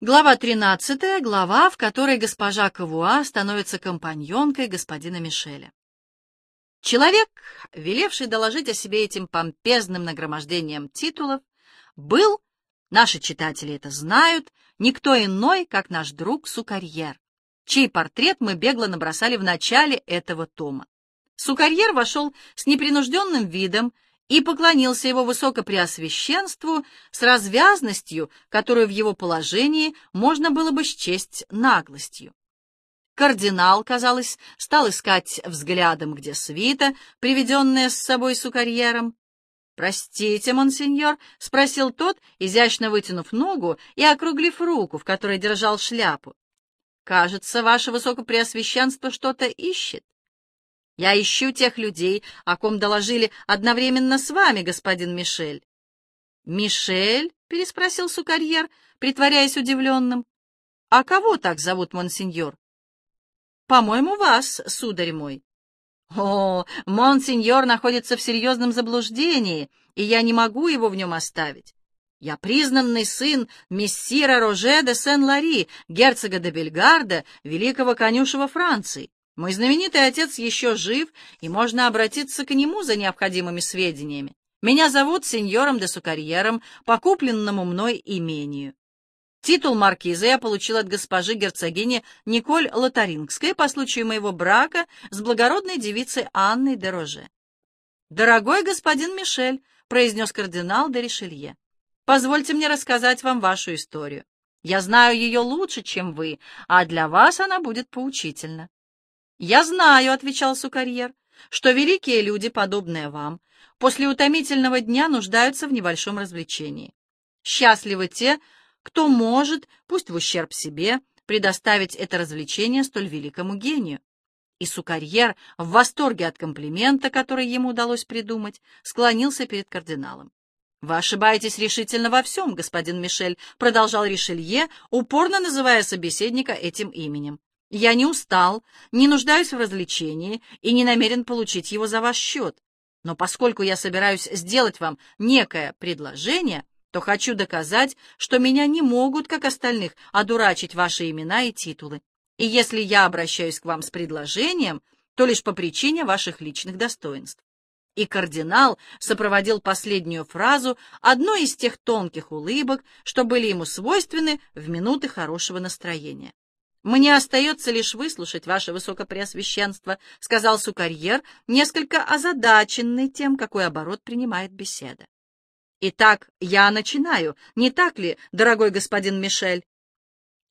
Глава 13, глава, в которой госпожа Кавуа становится компаньонкой господина Мишеля. Человек, велевший доложить о себе этим помпезным нагромождением титулов, был, наши читатели это знают, никто иной, как наш друг Сукарьер, чей портрет мы бегло набросали в начале этого тома. Сукарьер вошел с непринужденным видом и поклонился его высокопреосвященству с развязностью, которую в его положении можно было бы счесть наглостью. Кардинал, казалось, стал искать взглядом, где свита, приведенная с собой сукарьером. «Простите, монсеньор», — спросил тот, изящно вытянув ногу и округлив руку, в которой держал шляпу. «Кажется, ваше высокопреосвященство что-то ищет». Я ищу тех людей, о ком доложили одновременно с вами, господин Мишель. Мишель? переспросил сукарьер, притворяясь удивленным. А кого так зовут, монсеньор? По-моему, вас, сударь мой. О, монсеньор находится в серьезном заблуждении, и я не могу его в нем оставить. Я признанный сын мессира Роже де Сен-Лари, герцога де Бельгарда, великого конюшева Франции. Мой знаменитый отец еще жив, и можно обратиться к нему за необходимыми сведениями. Меня зовут сеньором де Сукарьером по купленному мной имению. Титул маркиза я получил от госпожи герцогини Николь Лотарингской по случаю моего брака с благородной девицей Анной де Роже. «Дорогой господин Мишель», — произнес кардинал де Ришелье, — «позвольте мне рассказать вам вашу историю. Я знаю ее лучше, чем вы, а для вас она будет поучительна. «Я знаю», — отвечал Сукарьер, — «что великие люди, подобные вам, после утомительного дня нуждаются в небольшом развлечении. Счастливы те, кто может, пусть в ущерб себе, предоставить это развлечение столь великому гению». И Сукарьер, в восторге от комплимента, который ему удалось придумать, склонился перед кардиналом. «Вы ошибаетесь решительно во всем, господин Мишель», — продолжал Ришелье, упорно называя собеседника этим именем. Я не устал, не нуждаюсь в развлечении и не намерен получить его за ваш счет. Но поскольку я собираюсь сделать вам некое предложение, то хочу доказать, что меня не могут, как остальных, одурачить ваши имена и титулы. И если я обращаюсь к вам с предложением, то лишь по причине ваших личных достоинств. И кардинал сопроводил последнюю фразу одной из тех тонких улыбок, что были ему свойственны в минуты хорошего настроения. «Мне остается лишь выслушать ваше высокопреосвященство», — сказал Сукарьер, несколько озадаченный тем, какой оборот принимает беседа. «Итак, я начинаю, не так ли, дорогой господин Мишель?»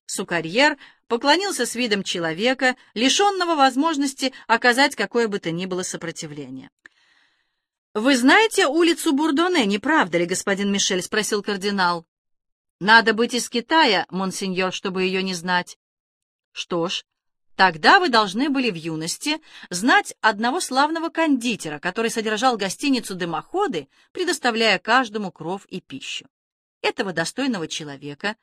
Сукарьер поклонился с видом человека, лишенного возможности оказать какое бы то ни было сопротивление. «Вы знаете улицу Бурдоне, не правда ли, господин Мишель?» — спросил кардинал. «Надо быть из Китая, монсеньор, чтобы ее не знать. Что ж, тогда вы должны были в юности знать одного славного кондитера, который содержал гостиницу «Дымоходы», предоставляя каждому кров и пищу. Этого достойного человека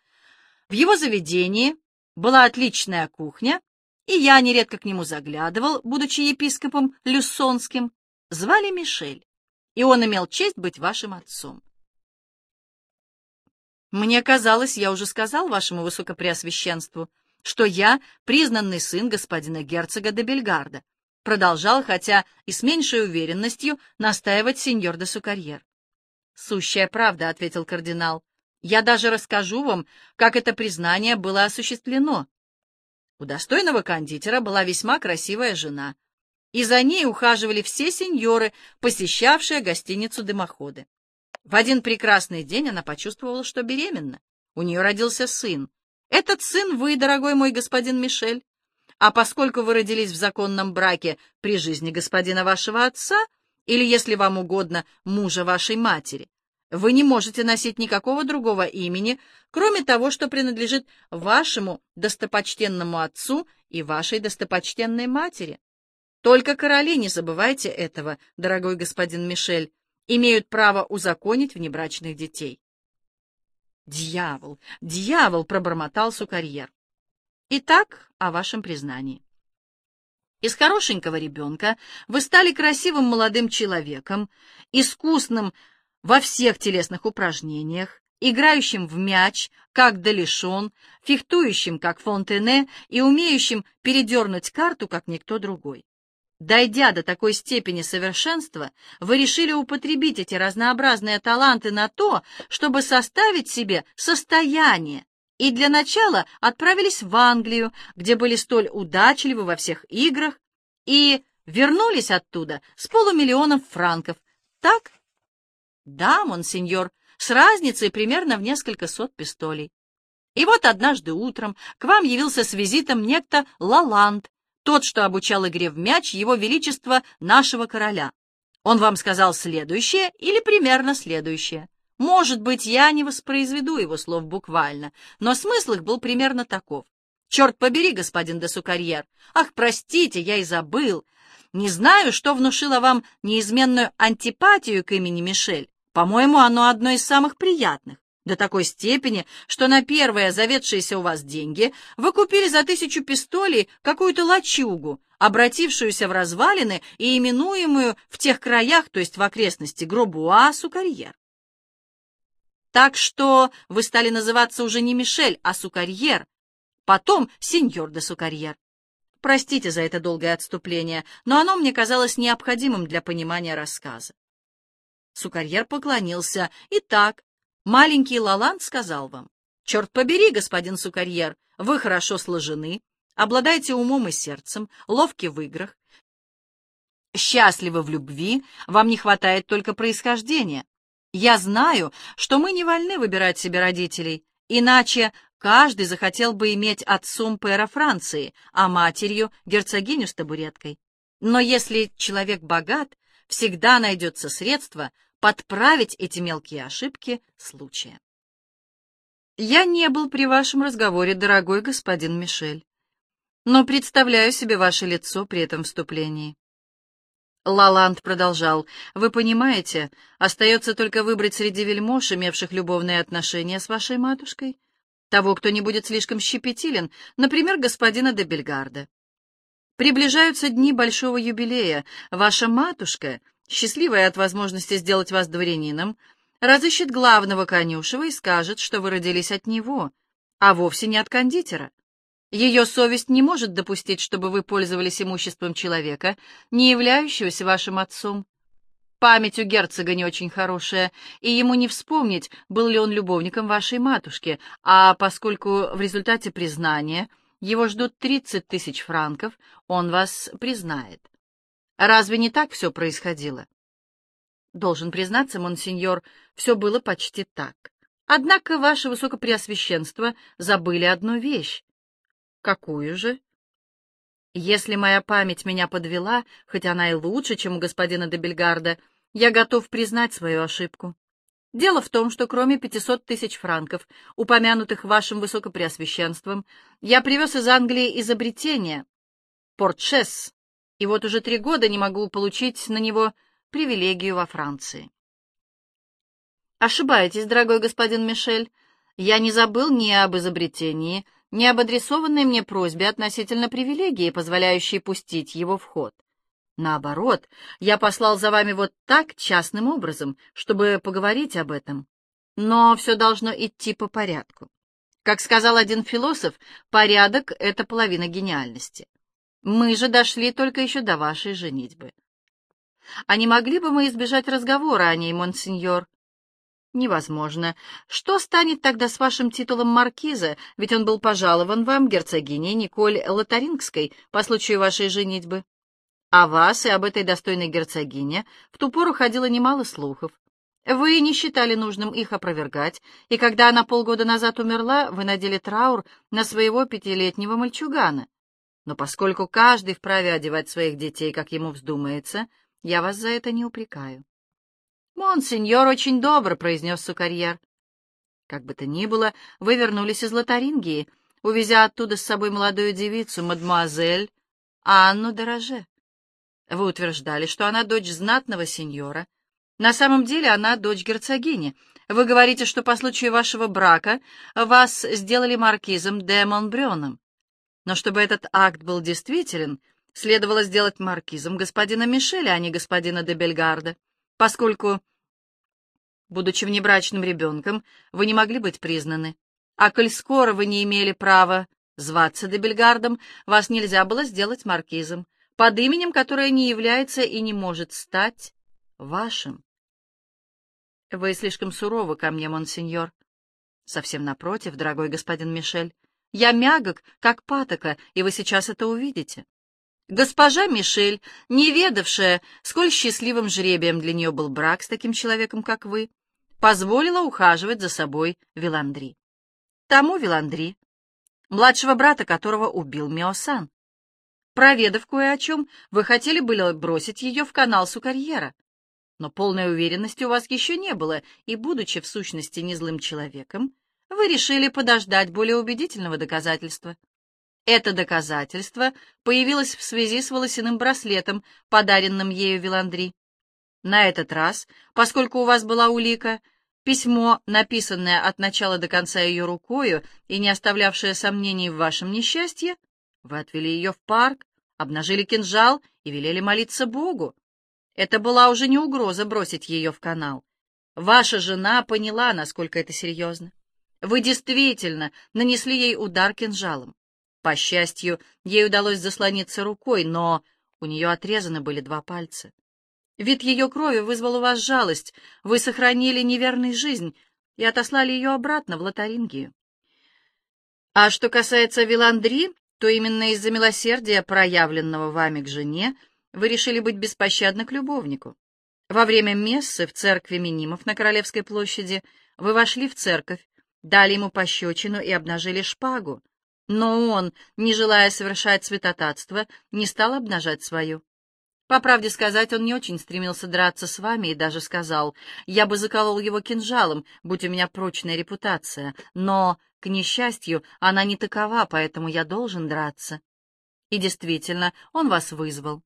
в его заведении была отличная кухня, и я нередко к нему заглядывал, будучи епископом Люссонским, звали Мишель, и он имел честь быть вашим отцом. Мне казалось, я уже сказал вашему высокопреосвященству, что я признанный сын господина герцога де Бельгарда, продолжал, хотя и с меньшей уверенностью, настаивать сеньор де Сукарьер. «Сущая правда», — ответил кардинал. «Я даже расскажу вам, как это признание было осуществлено». У достойного кондитера была весьма красивая жена, и за ней ухаживали все сеньоры, посещавшие гостиницу «Дымоходы». В один прекрасный день она почувствовала, что беременна. У нее родился сын, этот сын вы, дорогой мой господин Мишель. А поскольку вы родились в законном браке при жизни господина вашего отца, или, если вам угодно, мужа вашей матери, вы не можете носить никакого другого имени, кроме того, что принадлежит вашему достопочтенному отцу и вашей достопочтенной матери. Только короли, не забывайте этого, дорогой господин Мишель, имеют право узаконить внебрачных детей. «Дьявол! Дьявол!» — пробормотал сукарьер. «Итак, о вашем признании. Из хорошенького ребенка вы стали красивым молодым человеком, искусным во всех телесных упражнениях, играющим в мяч, как Делишон, фехтующим, как Фонтене, и умеющим передернуть карту, как никто другой. Дойдя до такой степени совершенства, вы решили употребить эти разнообразные таланты на то, чтобы составить себе состояние, и для начала отправились в Англию, где были столь удачливы во всех играх, и вернулись оттуда с полумиллионом франков. Так? Да, монсеньор, с разницей примерно в несколько сот пистолей. И вот однажды утром к вам явился с визитом некто Лаланд, тот, что обучал игре в мяч его величества нашего короля. Он вам сказал следующее или примерно следующее. Может быть, я не воспроизведу его слов буквально, но смысл их был примерно таков. «Черт побери, господин де Сукарьер! Ах, простите, я и забыл! Не знаю, что внушило вам неизменную антипатию к имени Мишель. По-моему, оно одно из самых приятных. До такой степени, что на первые заведшиеся у вас деньги вы купили за тысячу пистолей какую-то лачугу, обратившуюся в развалины и именуемую в тех краях, то есть в окрестности Гробуа, Сукарьер. Так что вы стали называться уже не Мишель, а Сукарьер, потом сеньор де Сукарьер. Простите за это долгое отступление, но оно мне казалось необходимым для понимания рассказа. Сукарьер поклонился. «Итак, маленький Лаланд сказал вам, «Черт побери, господин Сукарьер, вы хорошо сложены, обладаете умом и сердцем, ловки в играх, счастливы в любви, вам не хватает только происхождения. Я знаю, что мы не вольны выбирать себе родителей, иначе каждый захотел бы иметь отцом пэра Франции, а матерью — герцогиню с табуреткой. Но если человек богат, всегда найдется средство подправить эти мелкие ошибки случая. Я не был при вашем разговоре, дорогой господин Мишель, но представляю себе ваше лицо при этом вступлении. Лаланд продолжал. «Вы понимаете, остается только выбрать среди вельмож, имевших любовные отношения с вашей матушкой, того, кто не будет слишком щепетилен, например, господина де Бельгарда. Приближаются дни большого юбилея. Ваша матушка счастливая от возможности сделать вас дворянином, разыщет главного конюшева и скажет, что вы родились от него, а вовсе не от кондитера. Ее совесть не может допустить, чтобы вы пользовались имуществом человека, не являющегося вашим отцом. Память у герцога не очень хорошая, и ему не вспомнить, был ли он любовником вашей матушки, а поскольку в результате признания его ждут 30 тысяч франков, он вас признает. Разве не так все происходило? Должен признаться, монсеньор, все было почти так. Однако ваше высокопреосвященство забыли одну вещь. Какую же? Если моя память меня подвела, хоть она и лучше, чем у господина де Бельгарда, я готов признать свою ошибку. Дело в том, что кроме 500 тысяч франков, упомянутых вашим высокопреосвященством, я привез из Англии изобретение — портшес, и вот уже три года не могу получить на него привилегию во Франции. Ошибаетесь, дорогой господин Мишель. Я не забыл ни об изобретении, ни об адресованной мне просьбе относительно привилегии, позволяющей пустить его в ход. Наоборот, я послал за вами вот так частным образом, чтобы поговорить об этом. Но все должно идти по порядку. Как сказал один философ, порядок — это половина гениальности. Мы же дошли только еще до вашей женитьбы. А не могли бы мы избежать разговора о ней, монсеньор? Невозможно. Что станет тогда с вашим титулом маркиза, ведь он был пожалован вам герцогиней Николь Лотарингской по случаю вашей женитьбы? О вас и об этой достойной герцогине в ту пору ходило немало слухов. Вы не считали нужным их опровергать, и когда она полгода назад умерла, вы надели траур на своего пятилетнего мальчугана. Но поскольку каждый вправе одевать своих детей, как ему вздумается, я вас за это не упрекаю. «Монсеньор очень добр», — произнес Сукарьер. «Как бы то ни было, вы вернулись из Лотарингии, увезя оттуда с собой молодую девицу, мадемуазель Анну Дороже. Вы утверждали, что она дочь знатного сеньора. На самом деле она дочь герцогини. Вы говорите, что по случаю вашего брака вас сделали маркизом де Монбрёном. Но чтобы этот акт был действителен, следовало сделать маркизом господина Мишеля, а не господина де Бельгарда, поскольку Будучи внебрачным ребенком, вы не могли быть признаны. А коль скоро вы не имели права зваться Дебельгардом, вас нельзя было сделать маркизом, под именем, которое не является и не может стать вашим. Вы слишком суровы ко мне, монсеньор. Совсем напротив, дорогой господин Мишель. Я мягок, как патока, и вы сейчас это увидите. Госпожа Мишель, не ведавшая, сколь счастливым жребием для нее был брак с таким человеком, как вы, позволила ухаживать за собой Виландри. Тому Виландри, младшего брата которого убил Миосан. Проведав кое о чем, вы хотели было бросить ее в канал Сукарьера. Но полной уверенности у вас еще не было, и, будучи в сущности незлым человеком, вы решили подождать более убедительного доказательства. Это доказательство появилось в связи с волосяным браслетом, подаренным ею Виландри. На этот раз, поскольку у вас была улика, письмо, написанное от начала до конца ее рукою и не оставлявшее сомнений в вашем несчастье, вы отвели ее в парк, обнажили кинжал и велели молиться Богу. Это была уже не угроза бросить ее в канал. Ваша жена поняла, насколько это серьезно. Вы действительно нанесли ей удар кинжалом. По счастью, ей удалось заслониться рукой, но у нее отрезаны были два пальца. Вид ее крови вызвал у вас жалость. Вы сохранили неверной жизнь и отослали ее обратно в Лотарингию. А что касается Виландри, то именно из-за милосердия, проявленного вами к жене, вы решили быть беспощадны к любовнику. Во время мессы в церкви Минимов на Королевской площади вы вошли в церковь, дали ему пощечину и обнажили шпагу. Но он, не желая совершать святотатство, не стал обнажать свою. По правде сказать, он не очень стремился драться с вами и даже сказал, я бы заколол его кинжалом, будь у меня прочная репутация, но, к несчастью, она не такова, поэтому я должен драться. И действительно, он вас вызвал.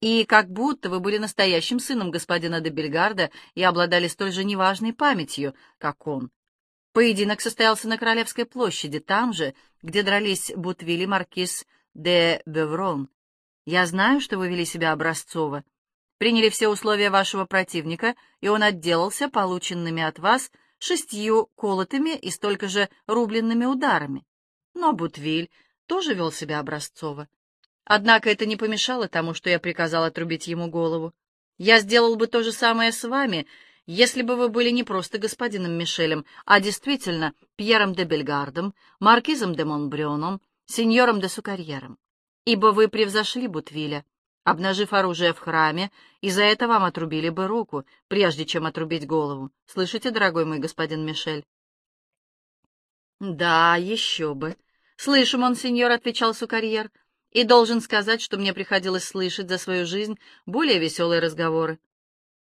И как будто вы были настоящим сыном господина де Бельгарда и обладали столь же неважной памятью, как он. Поединок состоялся на Королевской площади, там же, где дрались Бутвиль и маркиз де Беврон. Я знаю, что вы вели себя образцово. Приняли все условия вашего противника, и он отделался полученными от вас шестью колотыми и столько же рубленными ударами. Но Бутвиль тоже вел себя образцово. Однако это не помешало тому, что я приказал отрубить ему голову. Я сделал бы то же самое с вами, если бы вы были не просто господином Мишелем, а действительно Пьером де Бельгардом, маркизом де Монбрионом, сеньором де Сукарьером. Ибо вы превзошли Бутвиля, обнажив оружие в храме, и за это вам отрубили бы руку, прежде чем отрубить голову. Слышите, дорогой мой господин Мишель? Да, еще бы. Слышу, монсеньор, — отвечал Сукарьер, — и должен сказать, что мне приходилось слышать за свою жизнь более веселые разговоры.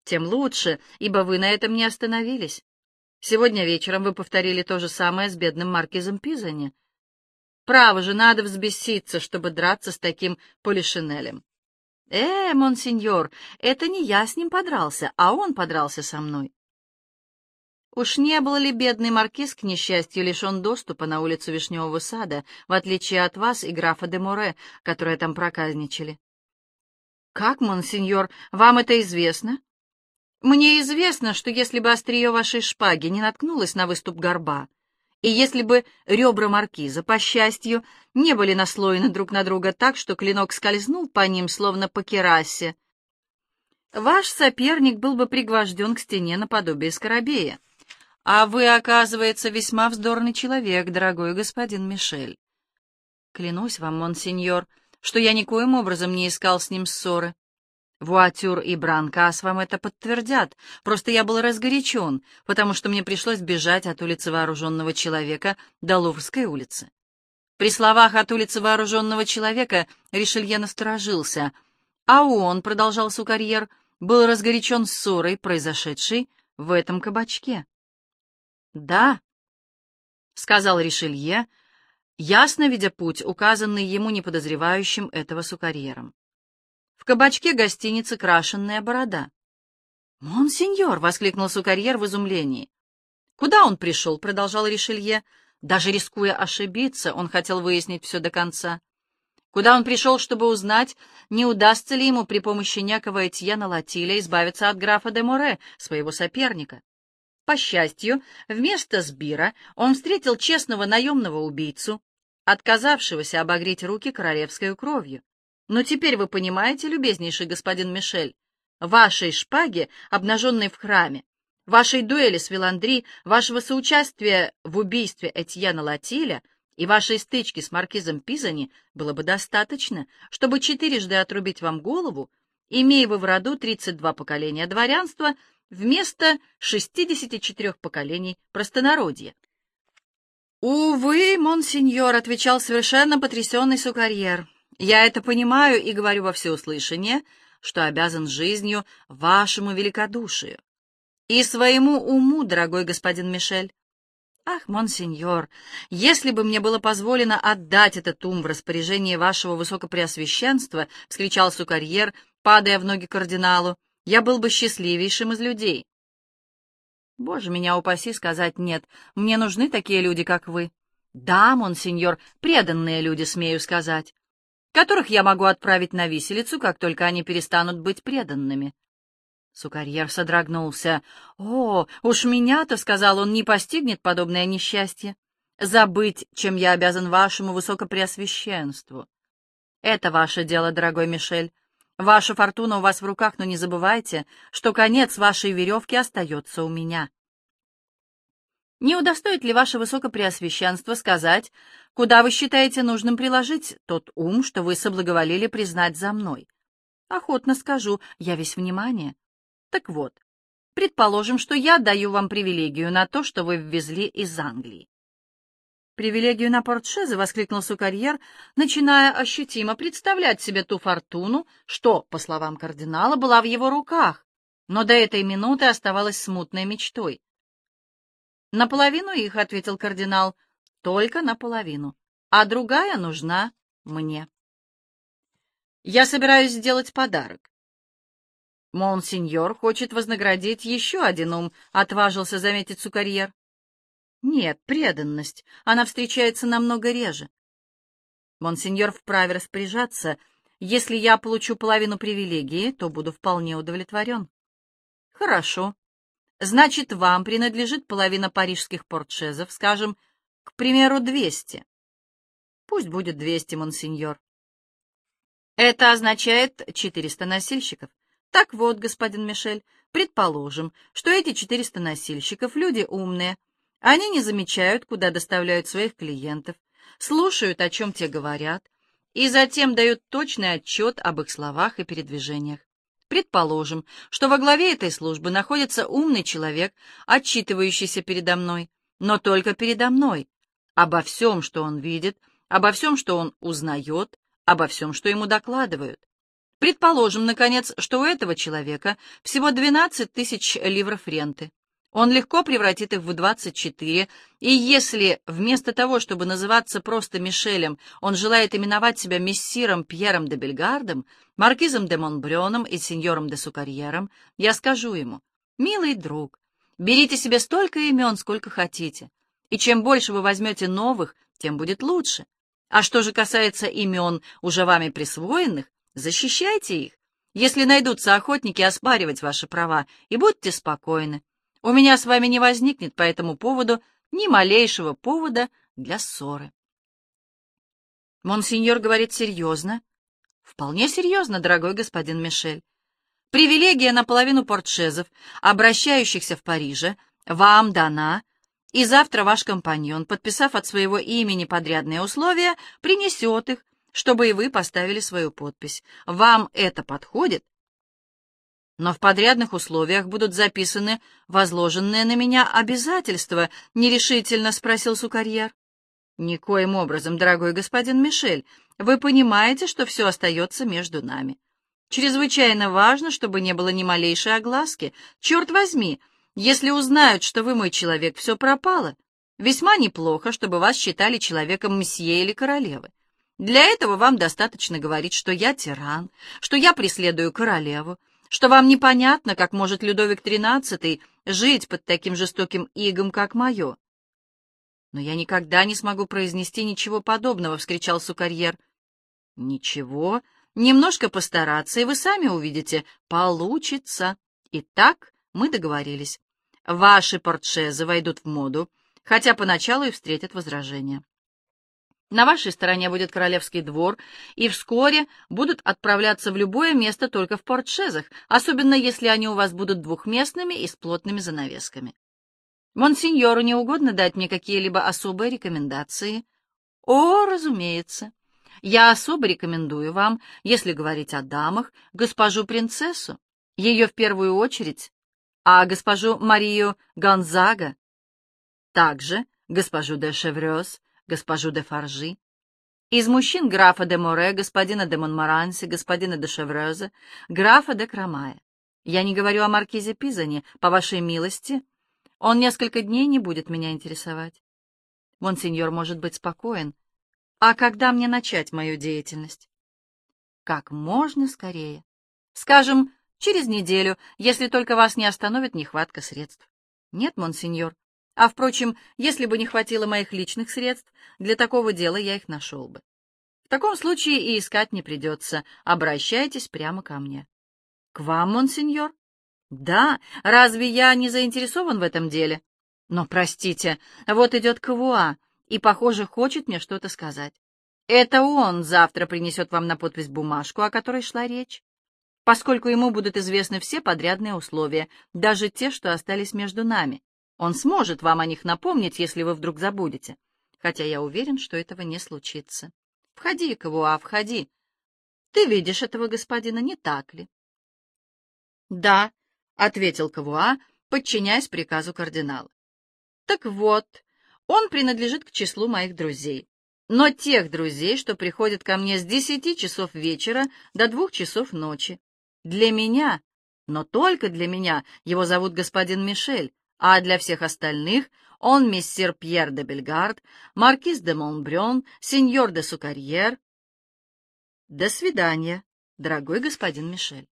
Тем лучше, ибо вы на этом не остановились. Сегодня вечером вы повторили то же самое с бедным маркизом Пизани. Право же, надо взбеситься, чтобы драться с таким полишинелем. Э, монсеньор, это не я с ним подрался, а он подрался со мной. Уж не был ли бедный маркиз, к несчастью, лишен доступа на улицу Вишневого сада, в отличие от вас и графа де Море, которые там проказничали? Как, монсеньор, вам это известно? Мне известно, что если бы острие вашей шпаги не наткнулось на выступ горба, и если бы ребра маркиза, по счастью, не были наслоены друг на друга так, что клинок скользнул по ним, словно по керасе, ваш соперник был бы пригвожден к стене наподобие скоробея. А вы, оказывается, весьма вздорный человек, дорогой господин Мишель. Клянусь вам, монсеньор, что я никоим образом не искал с ним ссоры. Вуатюр и Бранкас вам это подтвердят. Просто я был разгорячен, потому что мне пришлось бежать от улицы вооруженного человека до Луврской улицы. При словах «от улицы вооруженного человека» Ришелье насторожился, а он, — продолжал Сукарьер, — был разгорячен ссорой, произошедшей в этом кабачке. «Да», — сказал Ришелье, ясно видя путь, указанный ему неподозревающим этого Сукарьером. В кабачке гостиницы «Крашенная борода». «Монсеньор!» — воскликнул Сукарьер в изумлении. «Куда он пришел?» — продолжал Ришелье. Даже рискуя ошибиться, он хотел выяснить все до конца. Куда он пришел, чтобы узнать, не удастся ли ему при помощи некого Этьена Латиля избавиться от графа де Море, своего соперника? По счастью, вместо Сбира он встретил честного наемного убийцу, отказавшегося обогреть руки королевской кровью. Но теперь вы понимаете, любезнейший господин Мишель, вашей шпаге, обнаженной в храме, вашей дуэли с Виландри, вашего соучастия в убийстве Этьена Латиля и вашей стычки с маркизом Пизани было бы достаточно, чтобы четырежды отрубить вам голову, имея вы в роду 32 поколения дворянства вместо 64 поколений простонародья. «Увы, монсеньор», — отвечал совершенно потрясенный сукарьер, — «я это понимаю и говорю во всеуслышание, что обязан жизнью вашему великодушию и своему уму, дорогой господин Мишель. Ах, монсеньор, если бы мне было позволено отдать этот ум в распоряжение вашего высокопреосвященства, — вскричал сукарьер, падая в ноги кардиналу, — я был бы счастливейшим из людей. Боже, меня упаси сказать нет. Мне нужны такие люди, как вы. Да, монсеньор, преданные люди, смею сказать, которых я могу отправить на виселицу, как только они перестанут быть преданными. Сукарьер содрогнулся. «О, уж меня-то, — сказал он, — не постигнет подобное несчастье. Забыть, чем я обязан вашему высокопреосвященству. Это ваше дело, дорогой Мишель. Ваша фортуна у вас в руках, но не забывайте, что конец вашей веревки остается у меня. Не удостоит ли ваше высокопреосвященство сказать, куда вы считаете нужным приложить тот ум, что вы соблаговолили признать за мной? Охотно скажу, я весь внимание. Так вот, предположим, что я даю вам привилегию на то, что вы ввезли из Англии. «Привилегию на портшезе!» — воскликнул Сукарьер, начиная ощутимо представлять себе ту фортуну, что, по словам кардинала, была в его руках, но до этой минуты оставалась смутной мечтой. «Наполовину их», — ответил кардинал, — «только наполовину, а другая нужна мне». «Я собираюсь сделать подарок». «Монсеньор хочет вознаградить еще один ум», — отважился заметить Сукарьер. Нет, преданность. Она встречается намного реже. Монсеньор вправе распоряжаться. Если я получу половину привилегии, то буду вполне удовлетворен. Хорошо. Значит, вам принадлежит половина парижских портшезов, скажем, к примеру, двести. Пусть будет двести, монсеньор. Это означает четыреста носильщиков. Так вот, господин Мишель, предположим, что эти четыреста носильщиков — люди умные, они не замечают, куда доставляют своих клиентов, слушают, о чем те говорят, и затем дают точный отчет об их словах и передвижениях. Предположим, что во главе этой службы находится умный человек, отчитывающийся передо мной, но только передо мной, обо всем, что он видит, обо всем, что он узнает, обо всем, что ему докладывают. Предположим, наконец, что у этого человека всего 12 тысяч ливров ренты. Он легко превратит их в 24, и если вместо того, чтобы называться просто Мишелем, он желает именовать себя мессиром Пьером де Бельгардом, маркизом де Монбрёном и сеньором де Сукарьером, я скажу ему, «Милый друг, берите себе столько имен, сколько хотите, и чем больше вы возьмете новых, тем будет лучше. А что же касается имен, уже вами присвоенных, защищайте их, если найдутся охотники оспаривать ваши права, и будьте спокойны. У меня с вами не возникнет по этому поводу ни малейшего повода для ссоры. Монсеньор говорит серьезно. Вполне серьезно, дорогой господин Мишель. Привилегия наполовину портшезов, обращающихся в Париже, вам дана, и завтра ваш компаньон, подписав от своего имени подрядные условия, принесет их, чтобы и вы поставили свою подпись. Вам это подходит? Но в подрядных условиях будут записаны возложенные на меня обязательства, — нерешительно спросил Сукарьер. Никоим образом, дорогой господин Мишель, вы понимаете, что все остается между нами. Чрезвычайно важно, чтобы не было ни малейшей огласки. Черт возьми, если узнают, что вы мой человек, все пропало. Весьма неплохо, чтобы вас считали человеком месье или королевы. Для этого вам достаточно говорить, что я тиран, что я преследую королеву, что вам непонятно, как может Людовик XIII жить под таким жестоким игом, как мое. «Но я никогда не смогу произнести ничего подобного», — вскричал Сукарьер. «Ничего, немножко постараться, и вы сами увидите, получится. Итак, мы договорились. Ваши портшезы войдут в моду, хотя поначалу и встретят возражения. На вашей стороне будет королевский двор, и вскоре будут отправляться в любое место только в портшезах, особенно если они у вас будут двухместными и с плотными занавесками. Монсеньору не угодно дать мне какие-либо особые рекомендации? О, разумеется. Я особо рекомендую вам, если говорить о дамах, госпожу-принцессу, ее в первую очередь, а госпожу Марию Гонзага, также госпожу де Шеврёс, госпожу де Фаржи. Из мужчин графа де Море, господина де Монмаранси, господина де Шеврёза, графа де Крамая. Я не говорю о маркизе Пизане, по вашей милости. Он несколько дней не будет меня интересовать. Монсеньор может быть спокоен. А когда мне начать мою деятельность? Как можно скорее. Скажем, через неделю, если только вас не остановит нехватка средств. Нет, монсеньор, а, впрочем, если бы не хватило моих личных средств, для такого дела я их нашел бы. В таком случае и искать не придется. Обращайтесь прямо ко мне. — К вам, монсеньор? — Да. Разве я не заинтересован в этом деле? Но, простите, вот идет Кавуа, и, похоже, хочет мне что-то сказать. Это он завтра принесет вам на подпись бумажку, о которой шла речь, поскольку ему будут известны все подрядные условия, даже те, что остались между нами. Он сможет вам о них напомнить, если вы вдруг забудете. Хотя я уверен, что этого не случится. Входи, Кавуа, входи. Ты видишь этого господина, не так ли? Да, — ответил Кавуа, подчиняясь приказу кардинала. Так вот, он принадлежит к числу моих друзей. Но тех друзей, что приходят ко мне с десяти часов вечера до двух часов ночи. Для меня, но только для меня, его зовут господин Мишель, а для всех остальных он мессир Пьер де Бельгард, маркиз де Монбрён, сеньор де Сукарьер. До свидания, дорогой господин Мишель.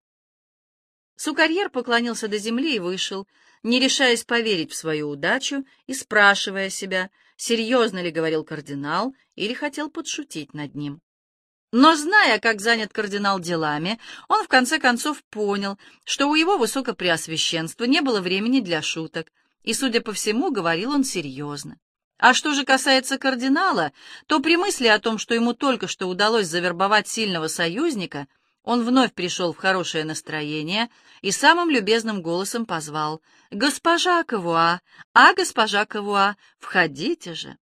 Сукарьер поклонился до земли и вышел, не решаясь поверить в свою удачу и спрашивая себя, серьезно ли говорил кардинал или хотел подшутить над ним. Но, зная, как занят кардинал делами, он в конце концов понял, что у его высокопреосвященства не было времени для шуток, и, судя по всему, говорил он серьезно. А что же касается кардинала, то при мысли о том, что ему только что удалось завербовать сильного союзника, он вновь пришел в хорошее настроение и самым любезным голосом позвал «Госпожа Кавуа, а госпожа Кавуа, входите же!»